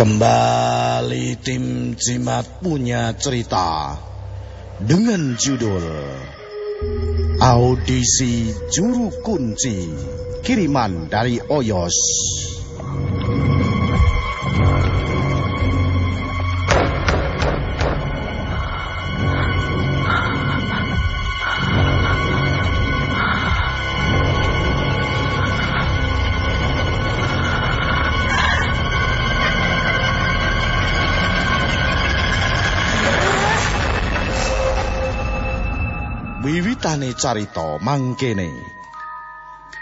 Kembali tim Jimat punya cerita dengan judul Audisi Juru Kunci kiriman dari Oyos. Wiwitane carita mangkene.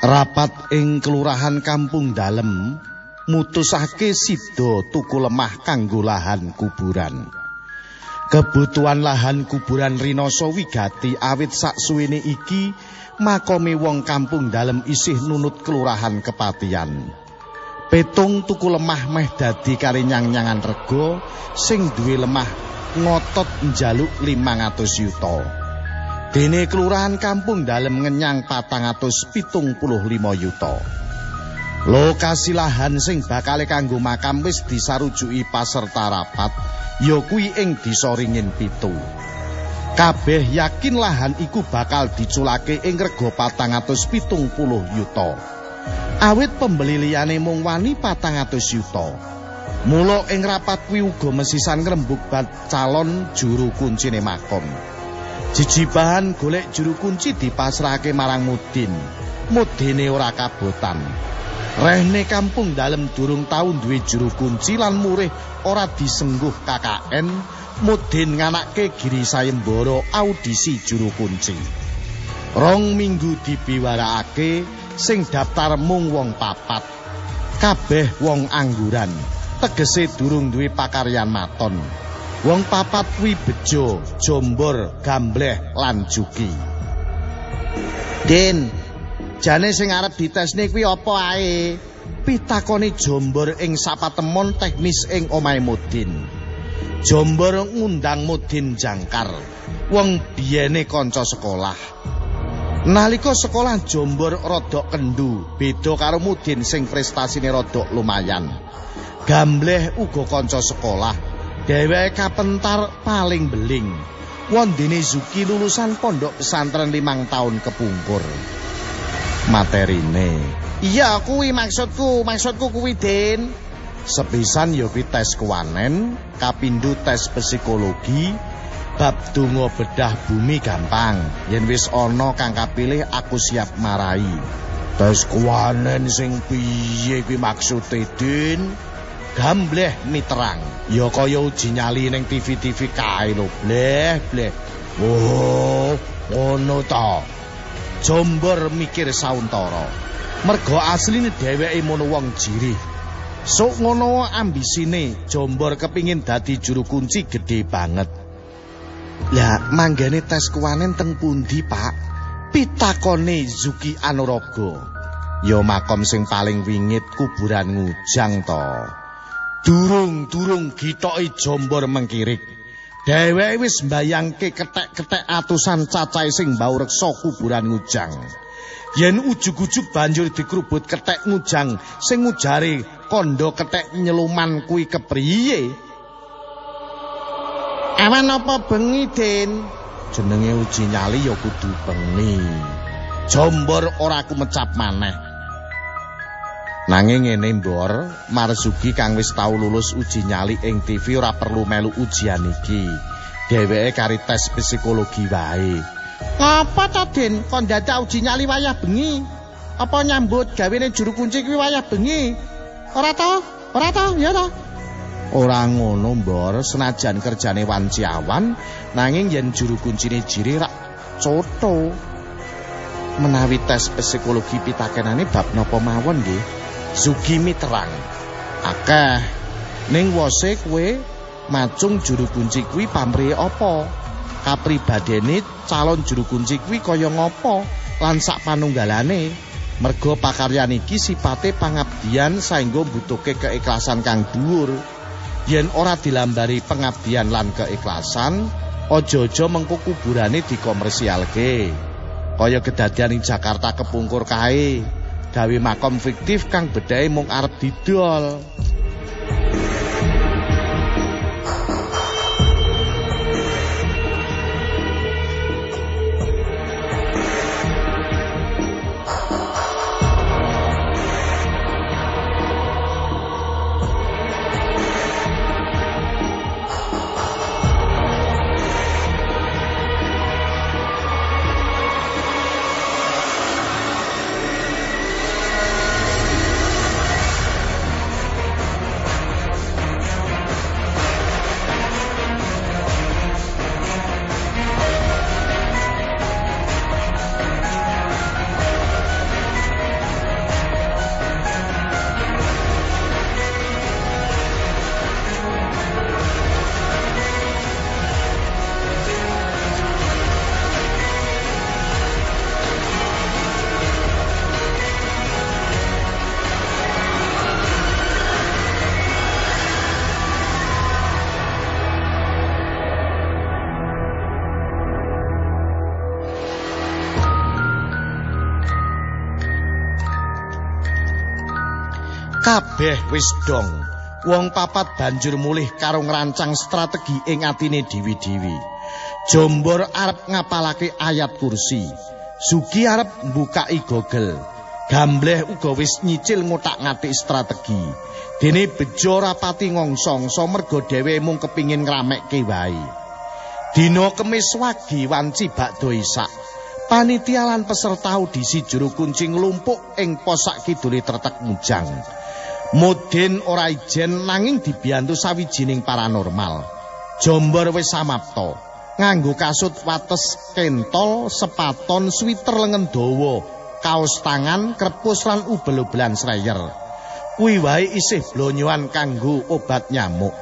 Rapat ing kelurahan Kampung Dalem mutusake sida tuku lemah kanggo lahan kuburan. Kebutuhan lahan kuburan Rinoso wigati awit saksuwene iki makome wong Kampung Dalem isih nunut kelurahan kepatian. Petung tuku lemah meh dadi karinyang-nyangan rego sing duwe lemah ngotot njaluk 500 yuta. Dene kelurahan kampung dalem ngenyang patang atus. Lokasi lahan sing bakal kanggo makam wis disarujuki paserta rapat, ya kuwi ing desa ringin pitu. Kabeh yakin lahan iku bakal diculake ing rega patang atus. Awit pembeli liyane mung wani patang atus yuta. Mula ing rapat kuwi uga mesisan ngrembug calon juru kuncine makom. Jijibahan golek juru kunci dipasrahake marang Mudin. Mudine ora kabotan. Rehne kampung dalem durung taun duwe juru kunci lan murih ora disengguh KKN. Mudin nganakke Giri Sayembara audisi juru kunci. Rong minggu dibiwarakake sing daftar mung wong papat. Kabeh wong angguran. Tegese durung duwe pakaryan maton. Wong papat kuwi bejo, jombor, gambleh lan juki. Den, jane sing arep ditesne kuwi apa ae? Pitakone jombor ing sapatemon teknis ing omahe Mudin. Jombor ngundang Mudin jangkar. Wong biyene kanca sekolah. Nalika sekolah Jombor rodok kendu, beda karo Mudin sing prestasine rodok lumayan. Gambleh uga kanca sekolah. Dheweke kapentar paling beling. Wondene Zuki lulusan pondok pesantren limang tahun kepungkur. Materine. Iya, kuwi maksudku, maksudku kuwi, Den. Sepisan kuwi tes kewanen, kapindho tes psikologi, bab donga bedah bumi gampang. Yen wis ana kang kapilih aku siap marai. Tes kewanen sing piye kuwi maksude, Den? Gambleh miterang. Ya kaya uji nyali ning TV-TV kae lho, bleh bleh. Oh, ngono ta. Jombor mikir sauntara. Mergo asline dheweke mono wong jirih. Sok ngono ambisine, Jombor kepingin dadi juru kunci gede banget. Lah, manggane tes kewanen teng pundi, Pak? Pitakone Zuki Anuraga. Ya makom sing paling wingit kuburan ngujang to. Durung-durung gitoki jombor mengkirik. Dheweke wis mbayangke ketek-ketek atusan cacahe sing mbau reksa kuburan ngujang. Yen ujug-ujug banjur dikrubut ketek ngujang sing ngujare kondo ketek nyeluman kuwi kepriye? Awan apa bengi, Den? Jenenge uji nyali ya kudu bengi. Jombor ora kumecap maneh. Nanging ngene mbor, Marzuki kang wis tau lulus uji nyali ing TV ora perlu melu ujian iki. Dheweke kari tes psikologi wae. Ngapa to, Den? Kon dadak uji nyali wayah bengi? Apa nyambut gawene juru kunci kuwi wayah bengi? Ora to? Ora to? Ya to? Ora ngono, Mbor. Senajan kerjane wanci awan, nanging yen juru kuncine jiri rak coto. Menawi tes psikologi pitakenane bab napa mawon nggih? Sugimi terang. Akeh ning wose kowe macung juru kunci kuwi pamrih apa? Kapribadene calon juru kunci kuwi kaya ngapa? Lan sak panunggalane merga pakaryan iki sipate pangabdian saengga mbutuhke keikhlasan kang dhuwur. Yen ora dilambari pengabdian lan keikhlasan, aja-aja mengko kuburane dikomersialke. Kaya kedadian ing Jakarta kepungkur kae. Gawe makom fiktif kang bedhae mung arep didol. Kabeh wis dong. Wong papat banjur mulih karo ngrancang strategi ing atine dewi-dewi. Jombor arep ngapalake ayat kursi. Sugi arep mbukai Google. Gambleh uga wis nyicil ngotak-ngatik strategi. Dene bejo rapati ngongsong-so mergo dhewe mung kepingin ngramekke wae. Dina kemis wagi wanci bakdo isak. Panitia lan peserta audisi juru kunci nglumpuk ing pos sak kidule tretek mujang. Mudin ora ijen nanging dibiyantu sawijining paranormal. Jombor wis samapta. Nganggo kasut wates kentol, sepaton, sweater lengan dawa, kaos tangan, krepus lan ubel-ubelan sreyer. Kuwi wae isih blonyoan kanggo obat nyamuk.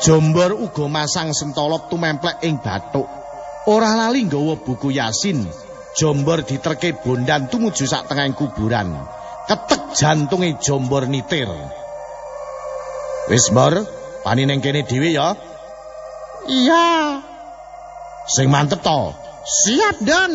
Jombor uga masang sentolop tumemplek ing bathuk. Ora lali nggawa buku Yasin. Jombor diterke bondan tumuju sak tengahing kuburan. Ketek jantunge Jombor nitir. Wis mbor, pani ning kene dhewe ya. Iya. Sing mantep to. Siap, Don.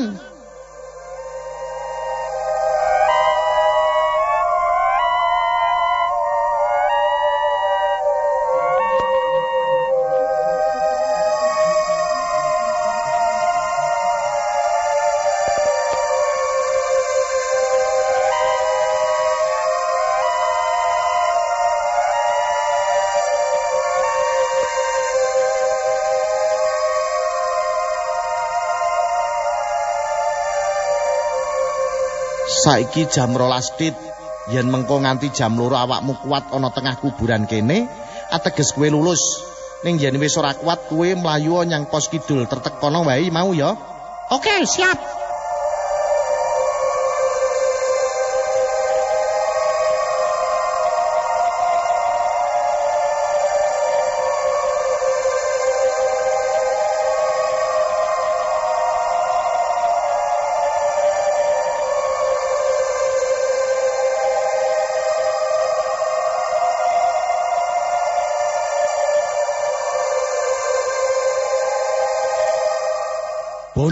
Saiki jam rolas dit yen mengko nganti jam loro awakmu kuat ana tengah kuburan kene ateges kowe lulus. Ning yen wis ora kuat kowe mlayu nyang pos kidul tertek kono wae mau ya? Oke, siap.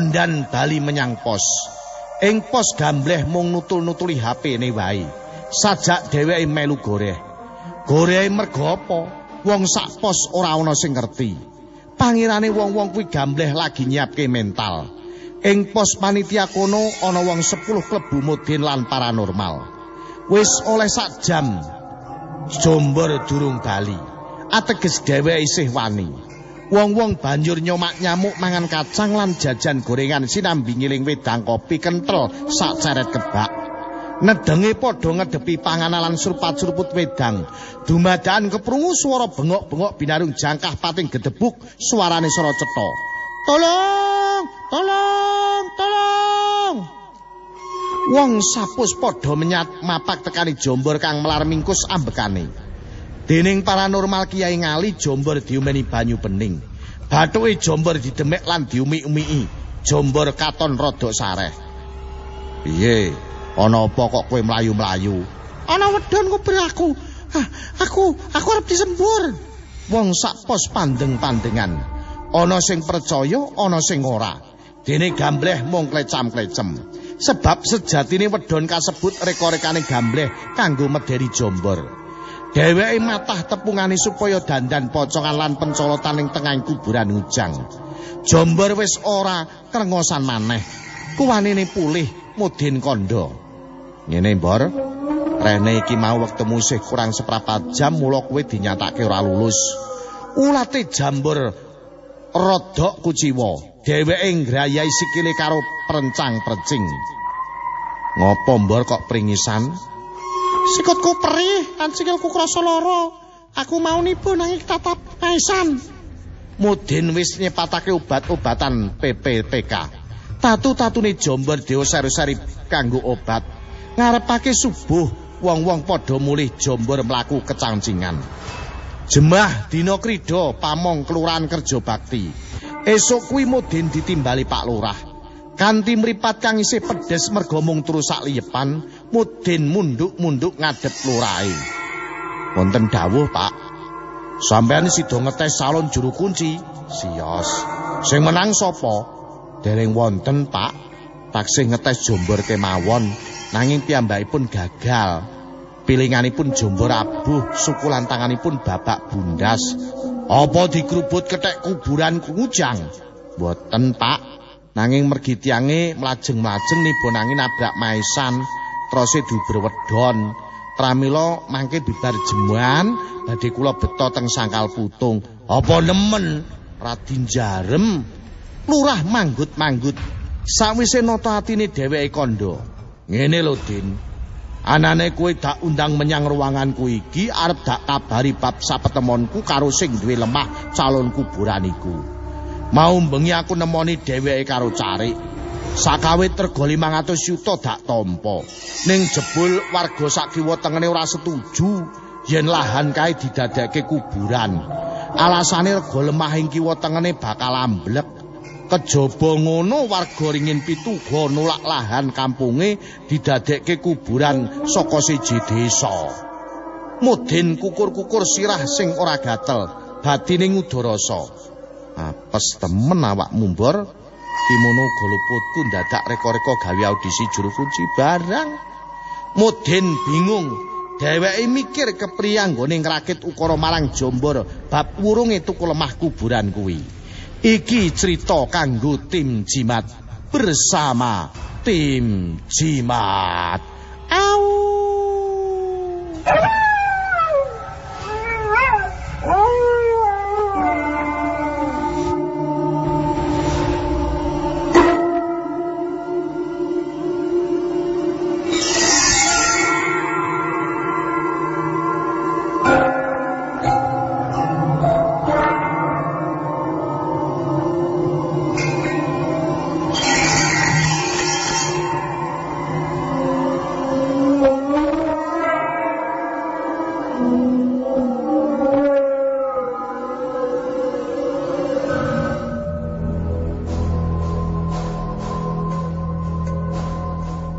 Bondan bali menyang pos. Ing pos gambleh mung nutul-nutuli HP ne wae. Sajak dheweke melu goreh. Goreh mergo apa? Wong sak pos ora ana sing ngerti. Pangirane wong-wong kuwi gambleh lagi nyiapke mental. Ing pos panitia kono ana wong 10 klebu mudin lan paranormal. Wis oleh sak jam jombor durung bali. Ateges dheweke isih wani Wong-wong banjur nyomak nyamuk mangan kacang lan jajan gorengan sinambi ngiling wedang kopi kentel sak ceret kebak. Nedenge padha ngedepi panganan lan surpat-surput wedang. Dumadaan keprungu swara bengok-bengok binarung jangkah pating gedebuk suarane sora cetha. Tolong, tolong, tolong. Wong sapus padha menyat mapak tekani jombor kang melar mingkus ambekane. Dening paranormal Kiai Ngali Jombor diumeni banyu bening. Bathuke Jombor didemek lan diumi-umii. Jombor katon rada sareh. Piye? Ana apa kok kowe mlayu-mlayu? Ana wedon ngubur aku. Ah, aku, aku arep disembur. Wong sak pos pandeng-pandengan. Ana sing percaya, ana sing ora. Dene gambleh mung klecam-klecem. Sebab sejatine wedon kasebut reka-rekane gambleh kanggo mederi Jombor. Dheweke matah tepungane supaya dandan pocongan lan pencolotan ing tengahing kuburan ujang. Jombor wis ora krengosan maneh. Kuwanine pulih mudin kondo. Ngene, Mbor. Rene iki mau wektemu isih kurang seprapat jam mula kowe dinyatake ora lulus. Ulate jambur rodok kuciwa. Dheweke ngrayai sikile karo prencang-precing. Ngopo Mbor kok pringisan? Sikutku perih lan sikilku krasa lara. Aku mau nipu nanging tatap kaisan. Mudin wis nyepatake obat-obatan PPPK. Tatu-tatune Jombor Dewa seri-seri kanggo obat. Ngarepake subuh wong-wong padha mulih Jombor mlaku kecangcingan. Jemah dina krida pamong kelurahan kerja bakti. Esuk kuwi Mudin ditimbali Pak Lurah. Kanti mripat kang isih pedes merga mung terus sak liyepan, Mudin munduk-munduk ngadep lurahe. Wonten dawuh, Pak. Sampeyan sida ngetes salon juru kunci. Sios. Sing menang sapa? Dereng wonten, Pak. Taksih ngetes jombor kemawon nanging piyambakipun gagal. Pilinganipun jombo rabuh, sukulan tanganipun babak bundas. Apa dikrubut ketek kuburan kujang? Boten, Pak. Nanging mergi tiange mlajeng-mlajeng nibonangi nabrak maisan, trose duber wedon. Pramila mangke bibar jemuan, badhe kula beto teng sangkal putung. Apa nemen Radin Jarem lurah manggut-manggut sawise nata atine dheweke kandha. Ngene lho, Din. Anane kowe dak undang menyang ruanganku iki arep dak kabari bab sapetemonku karo sing duwe lemah calon kuburan iku. Mau bengi aku nemoni dheweke karo carik. Sakawit rega 500 yuta dak tampa. Ning jebul warga sak kiwa tengene ora setuju yen lahan kae didadekke kuburan. Alasane rega lemah ing kiwa tengene bakal amblek. Kejaba ngono warga ringin pituga nolak lahan kampunge didadekke kuburan saka siji desa. Mudin kukur-kukur sirah sing ora gatel, batine ngudarasa. Apes temen awak mumbor, kimono goloputku dadak reka-reka gawe audisi juru kunci barang. Mudin bingung, dheweke mikir kepriyanggone ngrakit ukara marang Jombor bab wurunge tuku lemah kuburan kuwi. Iki cerita kanggo tim jimat bersama tim jimat.